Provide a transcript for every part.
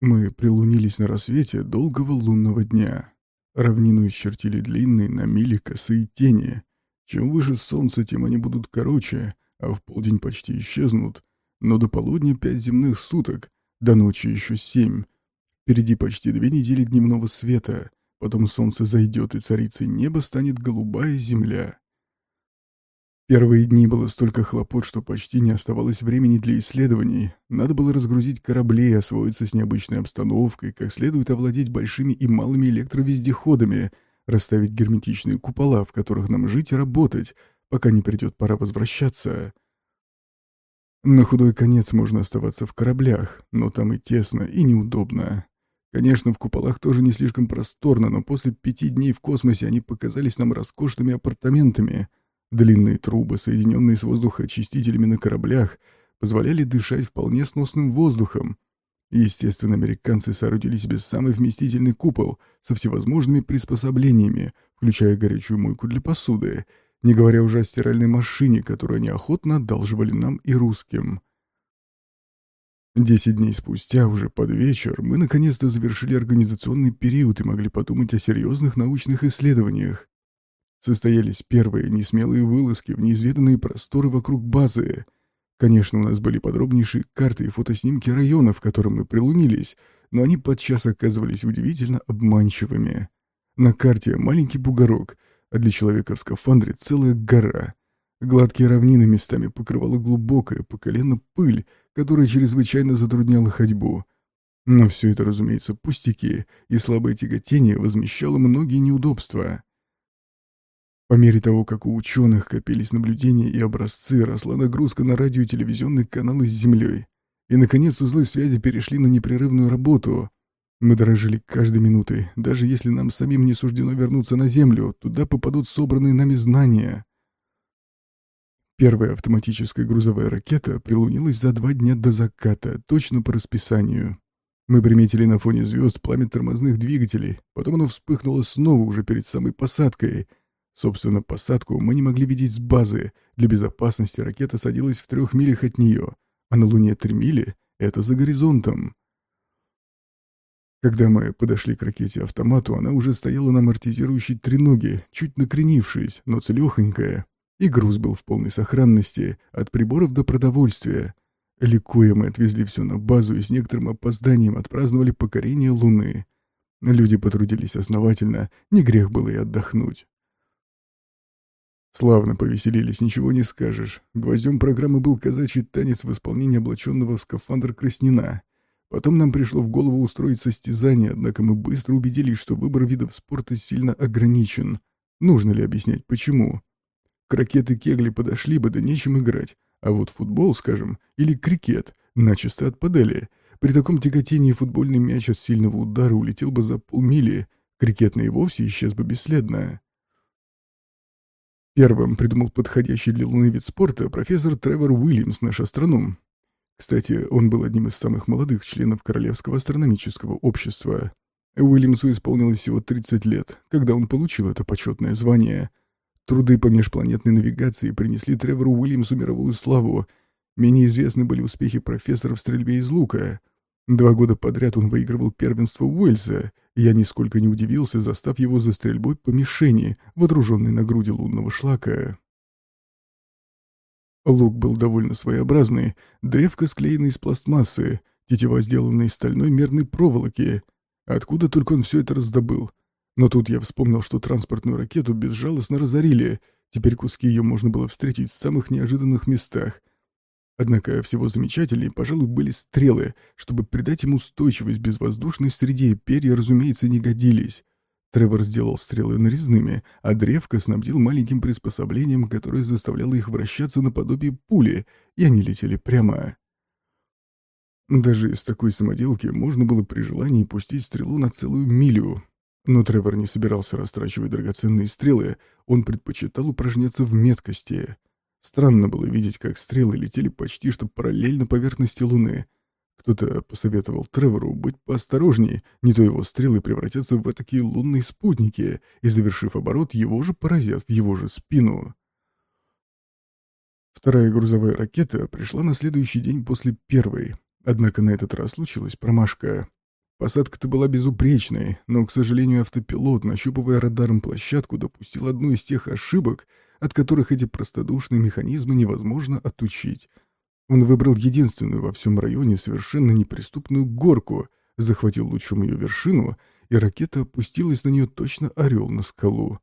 Мы прилунились на рассвете долгого лунного дня. Равнину исчертили длинные на мили косые тени. Чем выше солнце, тем они будут короче, а в полдень почти исчезнут. Но до полудня пять земных суток, до ночи еще семь. Впереди почти две недели дневного света. Потом солнце зайдет, и царицей неба станет голубая земля. Первые дни было столько хлопот, что почти не оставалось времени для исследований. Надо было разгрузить корабли, освоиться с необычной обстановкой, как следует овладеть большими и малыми электровездеходами, расставить герметичные купола, в которых нам жить и работать, пока не придет пора возвращаться. На худой конец можно оставаться в кораблях, но там и тесно, и неудобно. Конечно, в куполах тоже не слишком просторно, но после пяти дней в космосе они показались нам роскошными апартаментами — Длинные трубы, соединенные с воздухоочистителями на кораблях, позволяли дышать вполне сносным воздухом. Естественно, американцы соорудили себе самый вместительный купол со всевозможными приспособлениями, включая горячую мойку для посуды, не говоря уже о стиральной машине, которую они охотно одалживали нам и русским. Десять дней спустя, уже под вечер, мы наконец-то завершили организационный период и могли подумать о серьезных научных исследованиях. Состоялись первые несмелые вылазки в неизведанные просторы вокруг базы. Конечно, у нас были подробнейшие карты и фотоснимки района, в котором мы прилунились, но они подчас оказывались удивительно обманчивыми. На карте маленький бугорок, а для человека в скафандре целая гора. Гладкие равнины местами покрывала глубокая по колено пыль, которая чрезвычайно затрудняла ходьбу. Но все это, разумеется, пустяки, и слабое тяготение возмещало многие неудобства. По мере того, как у ученых копились наблюдения и образцы, росла нагрузка на радио и телевизионные каналы с Землей. И, наконец, узлы связи перешли на непрерывную работу. Мы дорожили каждой минутой. Даже если нам самим не суждено вернуться на Землю, туда попадут собранные нами знания. Первая автоматическая грузовая ракета прилунилась за два дня до заката, точно по расписанию. Мы приметили на фоне звезд пламя тормозных двигателей, потом оно вспыхнуло снова уже перед самой посадкой — Собственно, посадку мы не могли видеть с базы. Для безопасности ракета садилась в трех милях от нее, а на Луне три мили — это за горизонтом. Когда мы подошли к ракете-автомату, она уже стояла на амортизирующей треноге, чуть накренившись, но целехонькая. И груз был в полной сохранности, от приборов до продовольствия. Ликуя мы отвезли все на базу и с некоторым опозданием отпраздновали покорение Луны. Люди потрудились основательно, не грех было и отдохнуть. Славно повеселились, ничего не скажешь. Гвоздем программы был казачий танец в исполнении облаченного в скафандр Краснина. Потом нам пришло в голову устроить состязание, однако мы быстро убедились, что выбор видов спорта сильно ограничен. Нужно ли объяснять, почему? К ракеты Кегли подошли бы, да нечем играть. А вот футбол, скажем, или крикет, начисто отпадали. При таком тяготении футбольный мяч от сильного удара улетел бы за полмили, крикетный вовсе исчез бы бесследно. Первым придумал подходящий для Луны вид спорта профессор Тревор Уильямс, наш астроном. Кстати, он был одним из самых молодых членов Королевского астрономического общества. Уильямсу исполнилось всего 30 лет, когда он получил это почетное звание. Труды по межпланетной навигации принесли Тревору Уильямсу мировую славу. Менее известны были успехи профессора в стрельбе из лука — Два года подряд он выигрывал первенство Уэльса. Я нисколько не удивился, застав его за стрельбой по мишени, водруженной на груди лунного шлака. Лук был довольно своеобразный, древко склеенное из пластмассы, тетива сделанная из стальной мерной проволоки. Откуда только он все это раздобыл? Но тут я вспомнил, что транспортную ракету безжалостно разорили, теперь куски ее можно было встретить в самых неожиданных местах, Однако всего замечательнее, пожалуй, были стрелы. Чтобы придать им устойчивость безвоздушной среде, перья, разумеется, не годились. Тревор сделал стрелы нарезными, а древко снабдил маленьким приспособлением, которое заставляло их вращаться наподобие пули, и они летели прямо. Даже из такой самоделки можно было при желании пустить стрелу на целую милю. Но Тревор не собирался растрачивать драгоценные стрелы, он предпочитал упражняться в меткости. Странно было видеть, как стрелы летели почти что параллельно поверхности Луны. Кто-то посоветовал Тревору быть поосторожнее, не то его стрелы превратятся в такие лунные спутники, и, завершив оборот, его же поразят в его же спину. Вторая грузовая ракета пришла на следующий день после первой, однако на этот раз случилась промашка. Посадка-то была безупречной, но, к сожалению, автопилот, нащупывая радаром площадку, допустил одну из тех ошибок, от которых эти простодушные механизмы невозможно отучить. Он выбрал единственную во всем районе совершенно неприступную горку, захватил лучом ее вершину, и ракета опустилась на нее точно орел на скалу.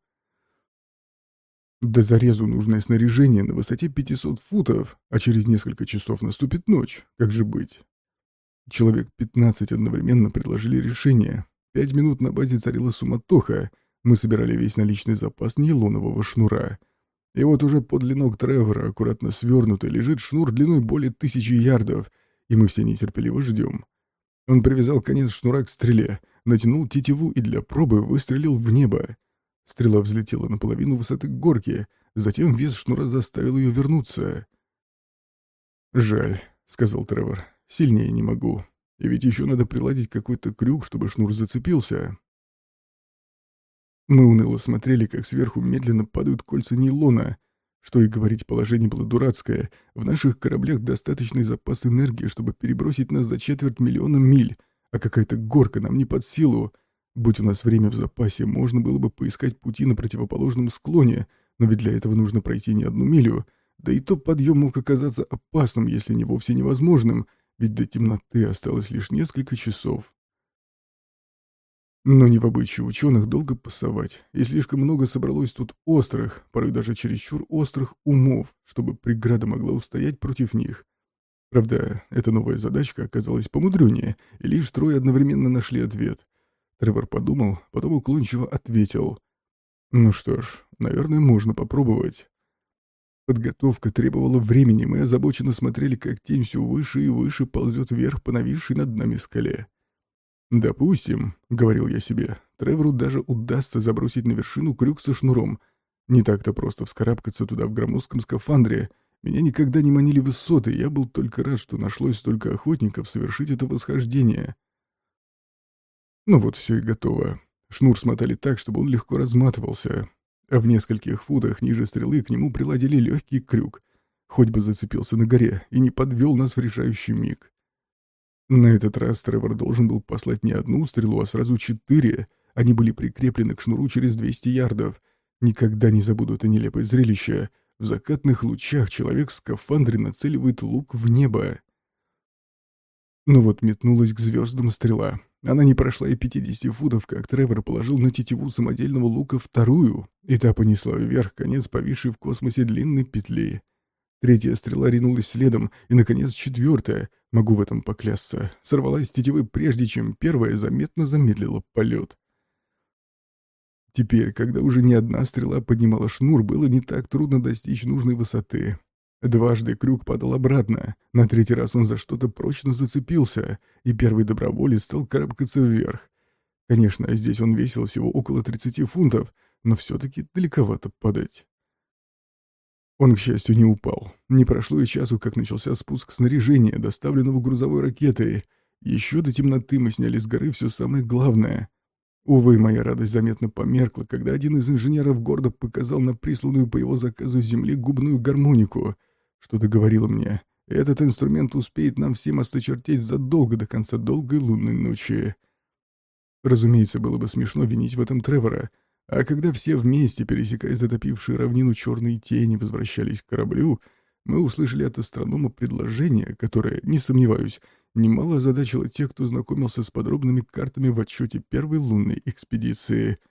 До зарезу нужное снаряжение на высоте 500 футов, а через несколько часов наступит ночь. Как же быть? Человек 15 одновременно предложили решение. Пять минут на базе царила суматоха. Мы собирали весь наличный запас нейлонового шнура. И вот уже подле ног Тревора, аккуратно свернутый, лежит шнур длиной более тысячи ярдов, и мы все нетерпеливо ждем. Он привязал конец шнура к стреле, натянул тетиву и для пробы выстрелил в небо. Стрела взлетела на половину высоты горки, затем вес шнура заставил ее вернуться. «Жаль», — сказал Тревор, — «сильнее не могу. И ведь еще надо приладить какой-то крюк, чтобы шнур зацепился». Мы уныло смотрели, как сверху медленно падают кольца нейлона. Что и говорить, положение было дурацкое. В наших кораблях достаточный запас энергии, чтобы перебросить нас за четверть миллиона миль, а какая-то горка нам не под силу. Будь у нас время в запасе, можно было бы поискать пути на противоположном склоне, но ведь для этого нужно пройти не одну милю. Да и то подъем мог оказаться опасным, если не вовсе невозможным, ведь до темноты осталось лишь несколько часов. Но не в обычае ученых долго пасовать, и слишком много собралось тут острых, порой даже чересчур острых умов, чтобы преграда могла устоять против них. Правда, эта новая задачка оказалась помудреннее, и лишь трое одновременно нашли ответ. Тревор подумал, потом уклончиво ответил. «Ну что ж, наверное, можно попробовать». Подготовка требовала времени, мы озабоченно смотрели, как тень все выше и выше ползет вверх по нависшей над нами скале. «Допустим», — говорил я себе, — Тревору даже удастся забросить на вершину крюк со шнуром. Не так-то просто вскарабкаться туда в громоздком скафандре. Меня никогда не манили высоты, я был только рад, что нашлось столько охотников совершить это восхождение. Ну вот все и готово. Шнур смотали так, чтобы он легко разматывался, а в нескольких футах ниже стрелы к нему приладили легкий крюк. Хоть бы зацепился на горе и не подвел нас в решающий миг. На этот раз Тревор должен был послать не одну стрелу, а сразу четыре. Они были прикреплены к шнуру через 200 ярдов. Никогда не забуду это нелепое зрелище. В закатных лучах человек в скафандре нацеливает лук в небо. Ну вот метнулась к звездам стрела. Она не прошла и 50 футов, как Тревор положил на тетиву самодельного лука вторую, и та понесла вверх конец повисшей в космосе длинной петли. Третья стрела ринулась следом, и, наконец, четвертая, могу в этом поклясться, сорвалась с тетивы прежде, чем первая заметно замедлила полет. Теперь, когда уже не одна стрела поднимала шнур, было не так трудно достичь нужной высоты. Дважды крюк падал обратно, на третий раз он за что-то прочно зацепился, и первый доброволец стал карабкаться вверх. Конечно, здесь он весил всего около 30 фунтов, но все-таки далековато падать. Он, к счастью, не упал. Не прошло и часу, как начался спуск снаряжения, доставленного грузовой ракетой. Еще до темноты мы сняли с горы все самое главное. Увы, моя радость заметно померкла, когда один из инженеров гордо показал на присланную по его заказу земле губную гармонику — что-то говорило мне. Этот инструмент успеет нам всем осточертеть задолго до конца долгой лунной ночи. Разумеется, было бы смешно винить в этом Тревора. А когда все вместе, пересекая затопившие равнину черные тени, возвращались к кораблю, мы услышали от астронома предложение, которое, не сомневаюсь, немало озадачило тех, кто знакомился с подробными картами в отчете первой лунной экспедиции —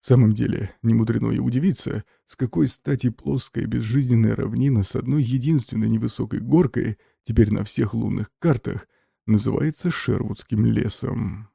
в самом деле, не мудрено и удивиться, с какой стати плоская безжизненная равнина с одной единственной невысокой горкой, теперь на всех лунных картах, называется Шервудским лесом.